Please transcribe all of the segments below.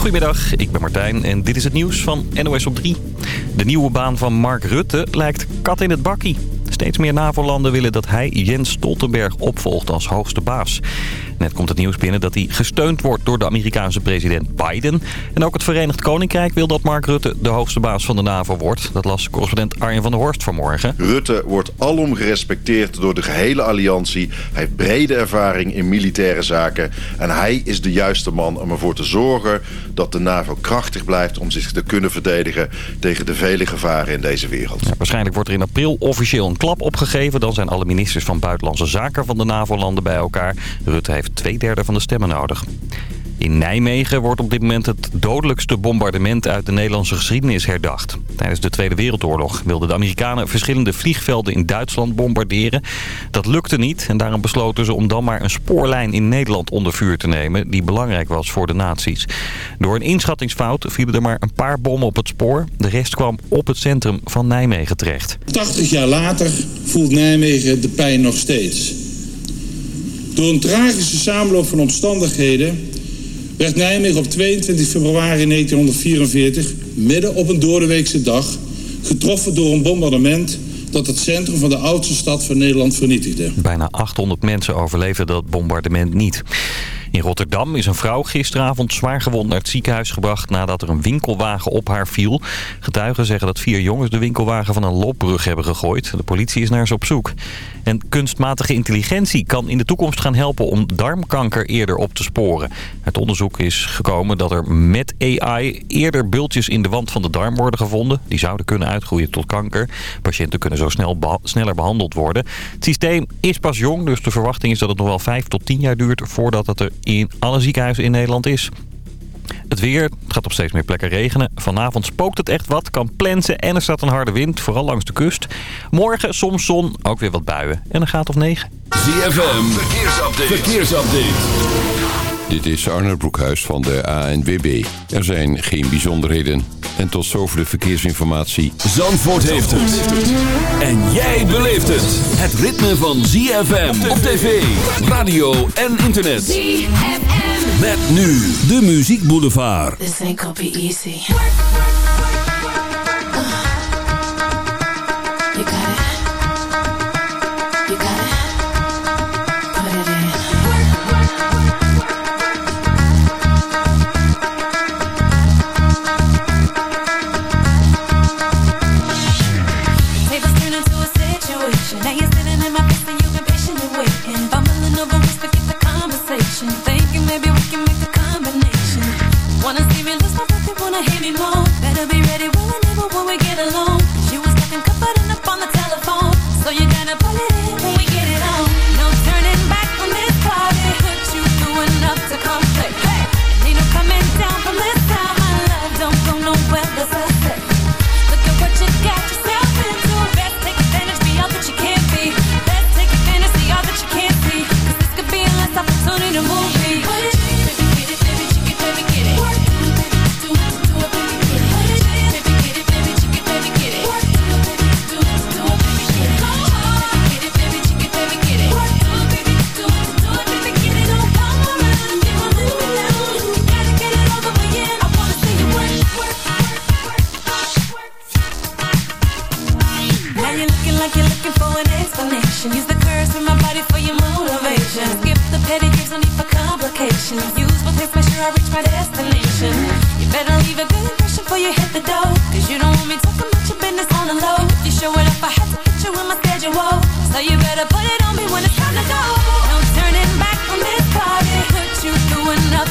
Goedemiddag, ik ben Martijn en dit is het nieuws van NOS op 3. De nieuwe baan van Mark Rutte lijkt kat in het bakkie. Steeds meer NAVO-landen willen dat hij Jens Stoltenberg opvolgt als hoogste baas. Net komt het nieuws binnen dat hij gesteund wordt door de Amerikaanse president Biden. En ook het Verenigd Koninkrijk wil dat Mark Rutte de hoogste baas van de NAVO wordt. Dat las correspondent Arjen van der Horst vanmorgen. Rutte wordt alom gerespecteerd door de gehele alliantie. Hij heeft brede ervaring in militaire zaken. En hij is de juiste man om ervoor te zorgen dat de NAVO krachtig blijft... om zich te kunnen verdedigen tegen de vele gevaren in deze wereld. Ja, waarschijnlijk wordt er in april officieel een opgegeven. Dan zijn alle ministers van Buitenlandse Zaken van de NAVO-landen bij elkaar. Rutte heeft twee derde van de stemmen nodig. In Nijmegen wordt op dit moment het dodelijkste bombardement uit de Nederlandse geschiedenis herdacht. Tijdens de Tweede Wereldoorlog wilden de Amerikanen verschillende vliegvelden in Duitsland bombarderen. Dat lukte niet en daarom besloten ze om dan maar een spoorlijn in Nederland onder vuur te nemen... die belangrijk was voor de nazi's. Door een inschattingsfout vielen er maar een paar bommen op het spoor. De rest kwam op het centrum van Nijmegen terecht. 80 jaar later voelt Nijmegen de pijn nog steeds. Door een tragische samenloop van omstandigheden werd Nijmegen op 22 februari 1944, midden op een doordeweekse dag, getroffen door een bombardement dat het centrum van de oudste stad van Nederland vernietigde. Bijna 800 mensen overleefden dat bombardement niet. In Rotterdam is een vrouw gisteravond zwaar gewond naar het ziekenhuis gebracht nadat er een winkelwagen op haar viel. Getuigen zeggen dat vier jongens de winkelwagen van een loopbrug hebben gegooid. De politie is naar ze op zoek. En kunstmatige intelligentie kan in de toekomst gaan helpen om darmkanker eerder op te sporen. Het onderzoek is gekomen dat er met AI eerder bultjes in de wand van de darm worden gevonden. Die zouden kunnen uitgroeien tot kanker. Patiënten kunnen zo snel sneller behandeld worden. Het systeem is pas jong, dus de verwachting is dat het nog wel 5 tot 10 jaar duurt voordat het er in alle ziekenhuizen in Nederland is. Het weer, het gaat op steeds meer plekken regenen. Vanavond spookt het echt wat, kan plensen en er staat een harde wind, vooral langs de kust. Morgen soms zon, ook weer wat buien en een gaat of 9. ZFM, verkeersupdate. verkeersupdate. Dit is Arnold Broekhuis van de ANWB. Er zijn geen bijzonderheden. En tot zover de verkeersinformatie. Zandvoort heeft het. En jij beleeft het. Het ritme van ZFM op tv, radio en internet. ZFM. Met nu de Muziek Boulevard. This ain't gonna be easy.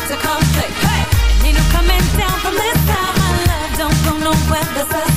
there's come, conflict. Hey! Ain't no coming down from this time. My love don't go nowhere.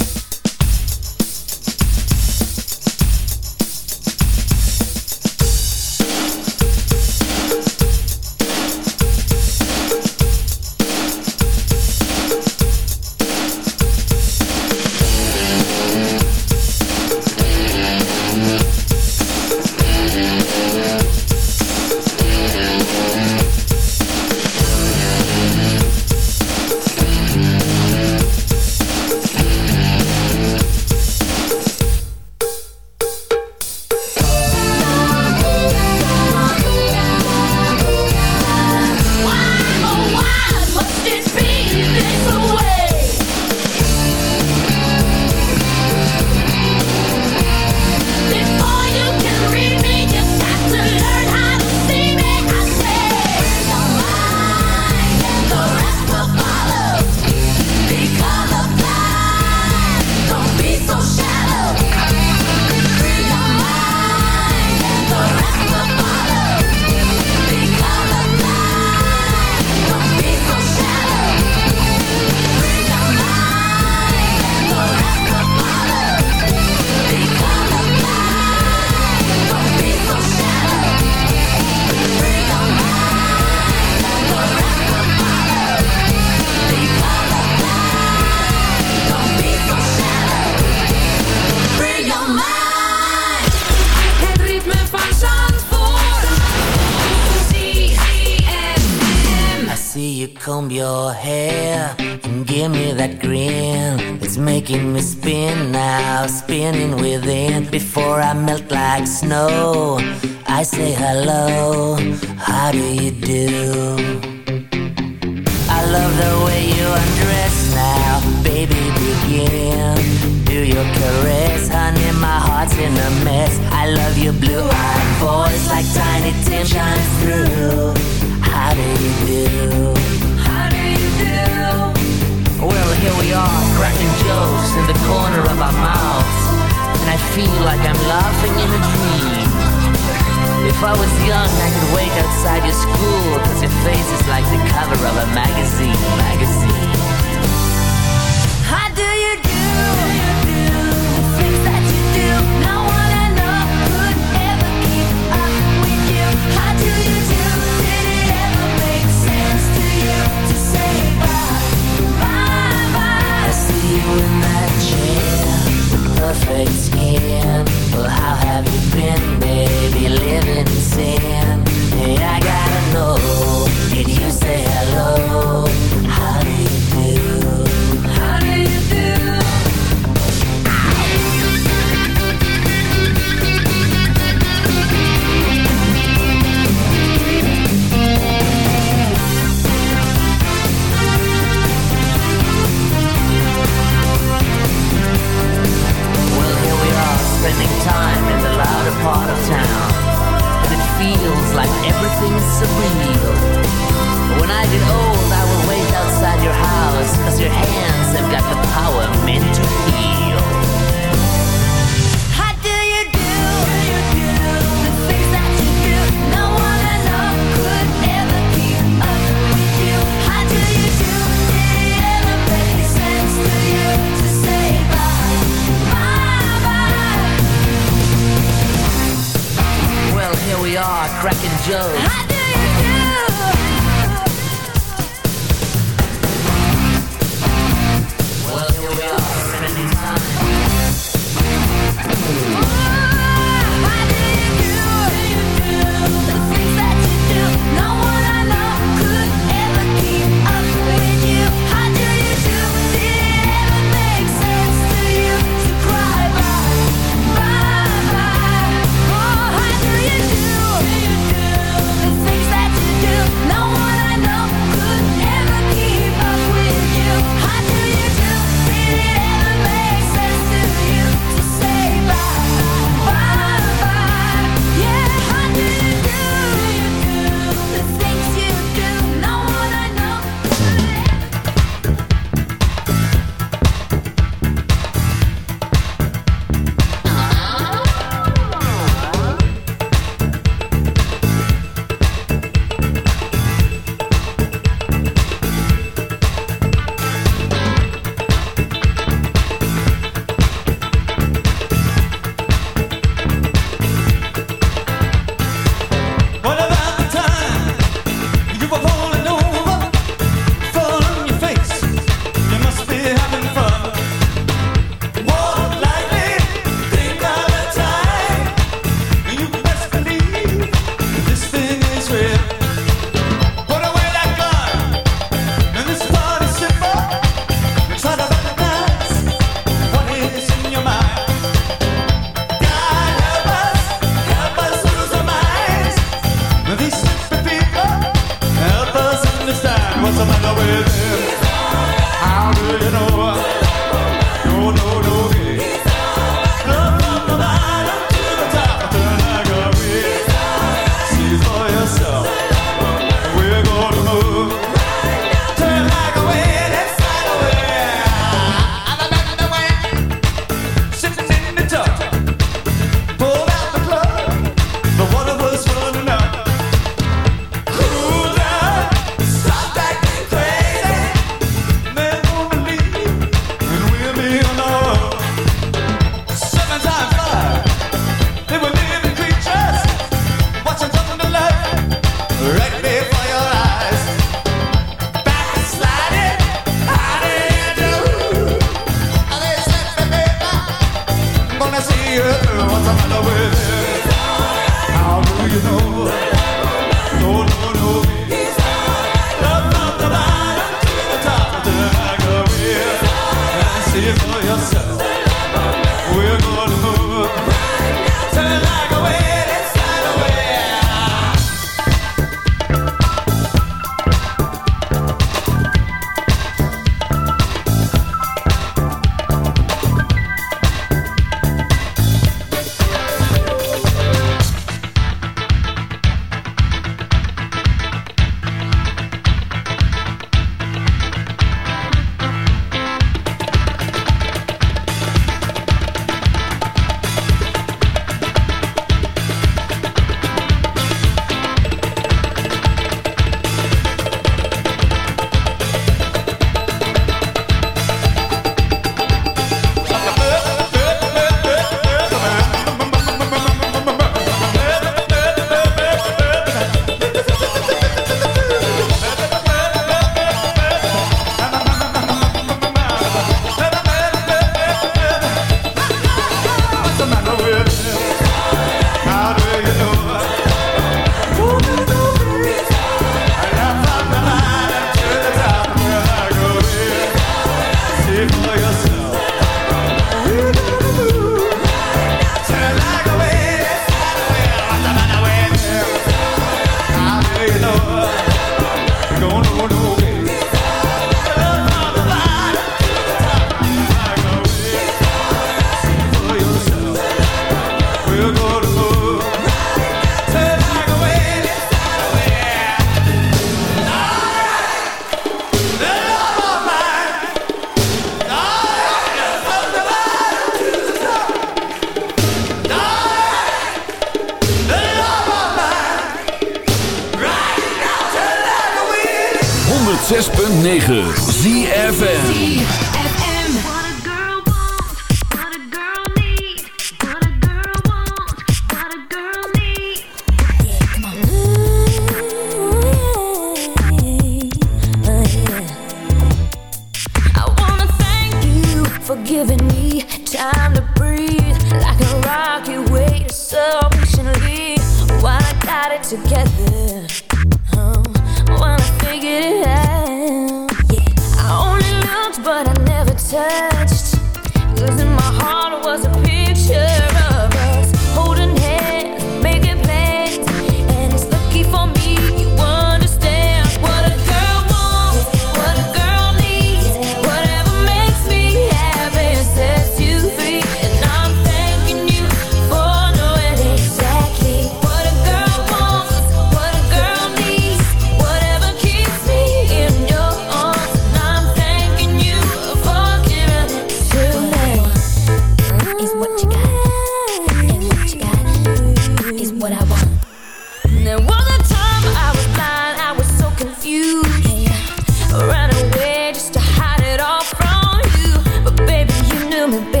the.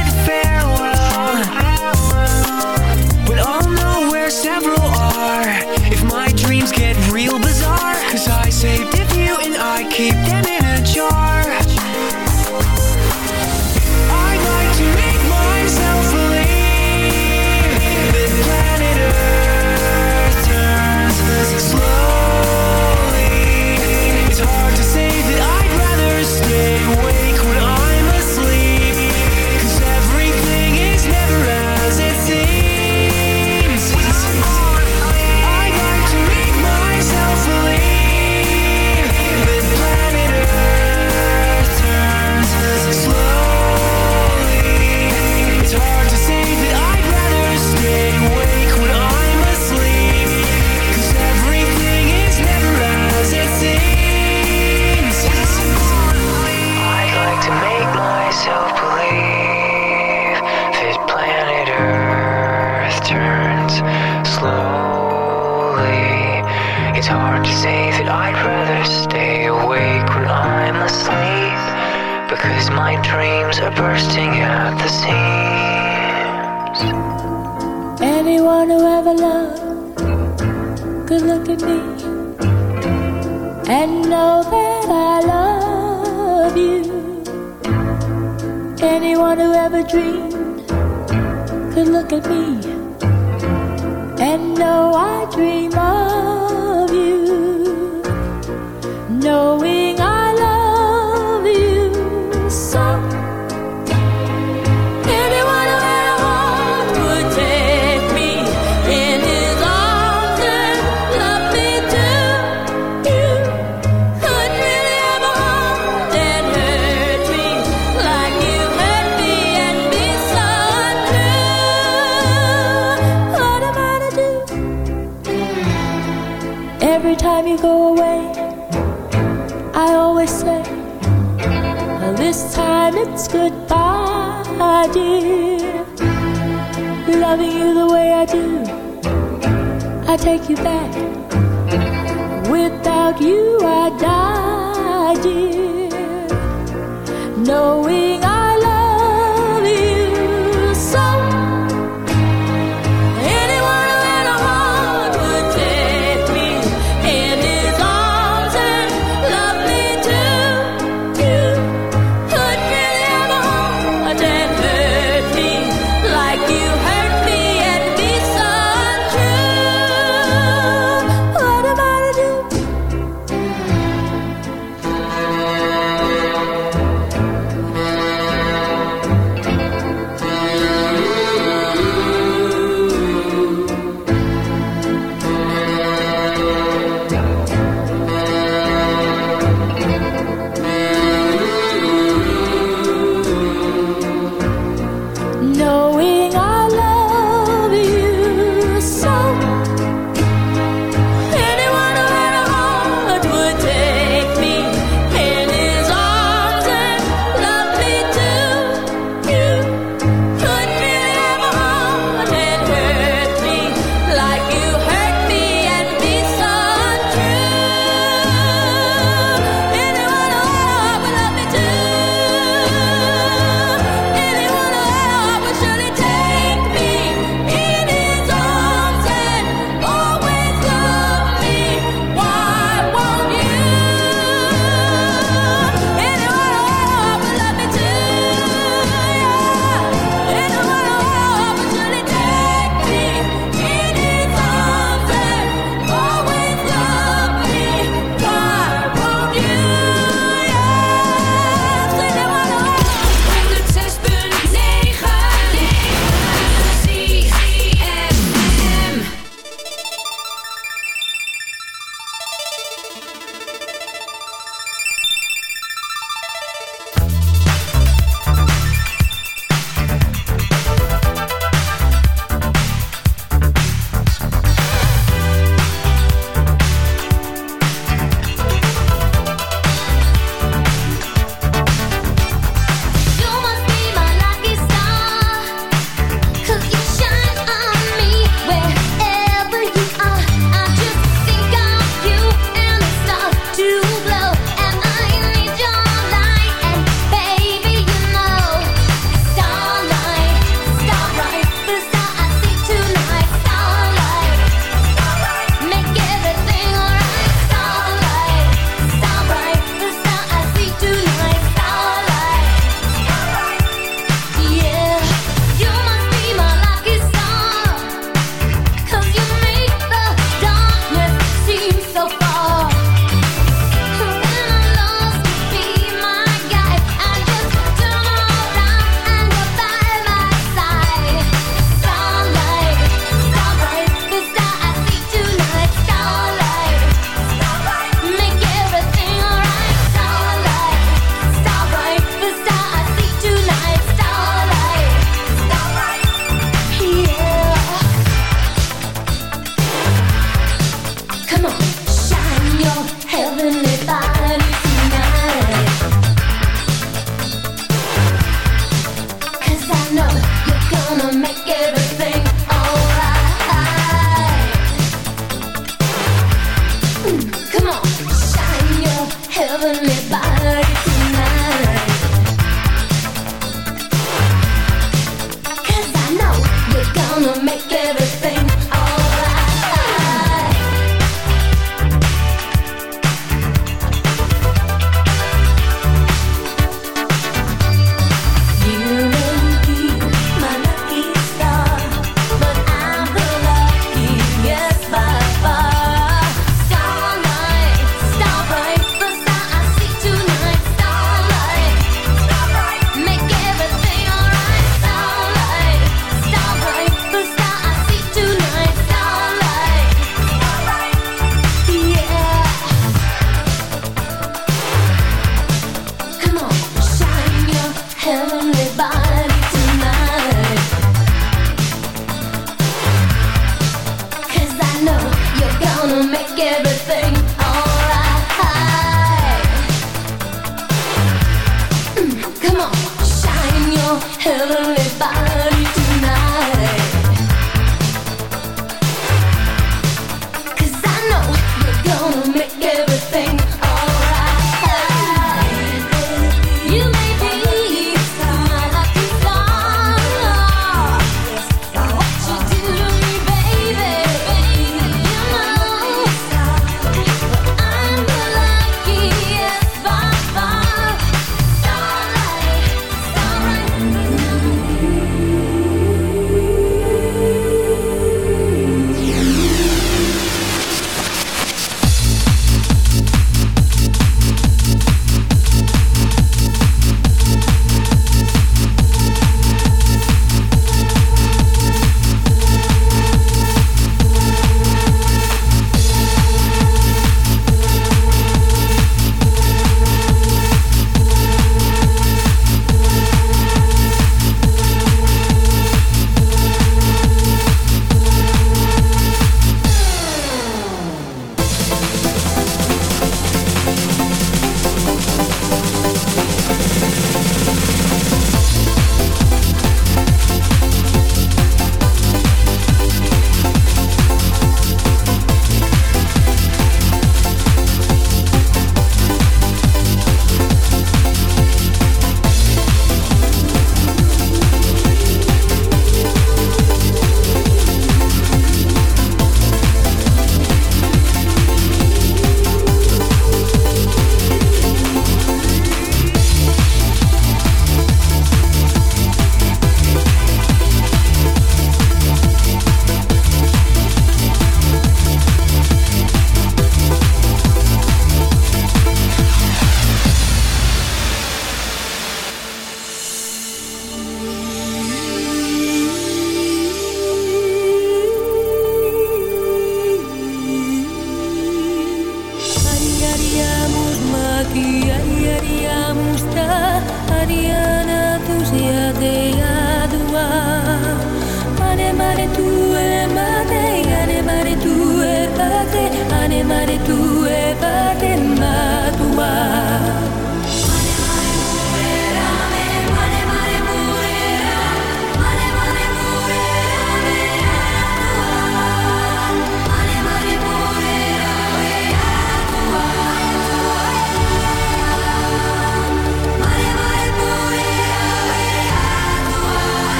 knowing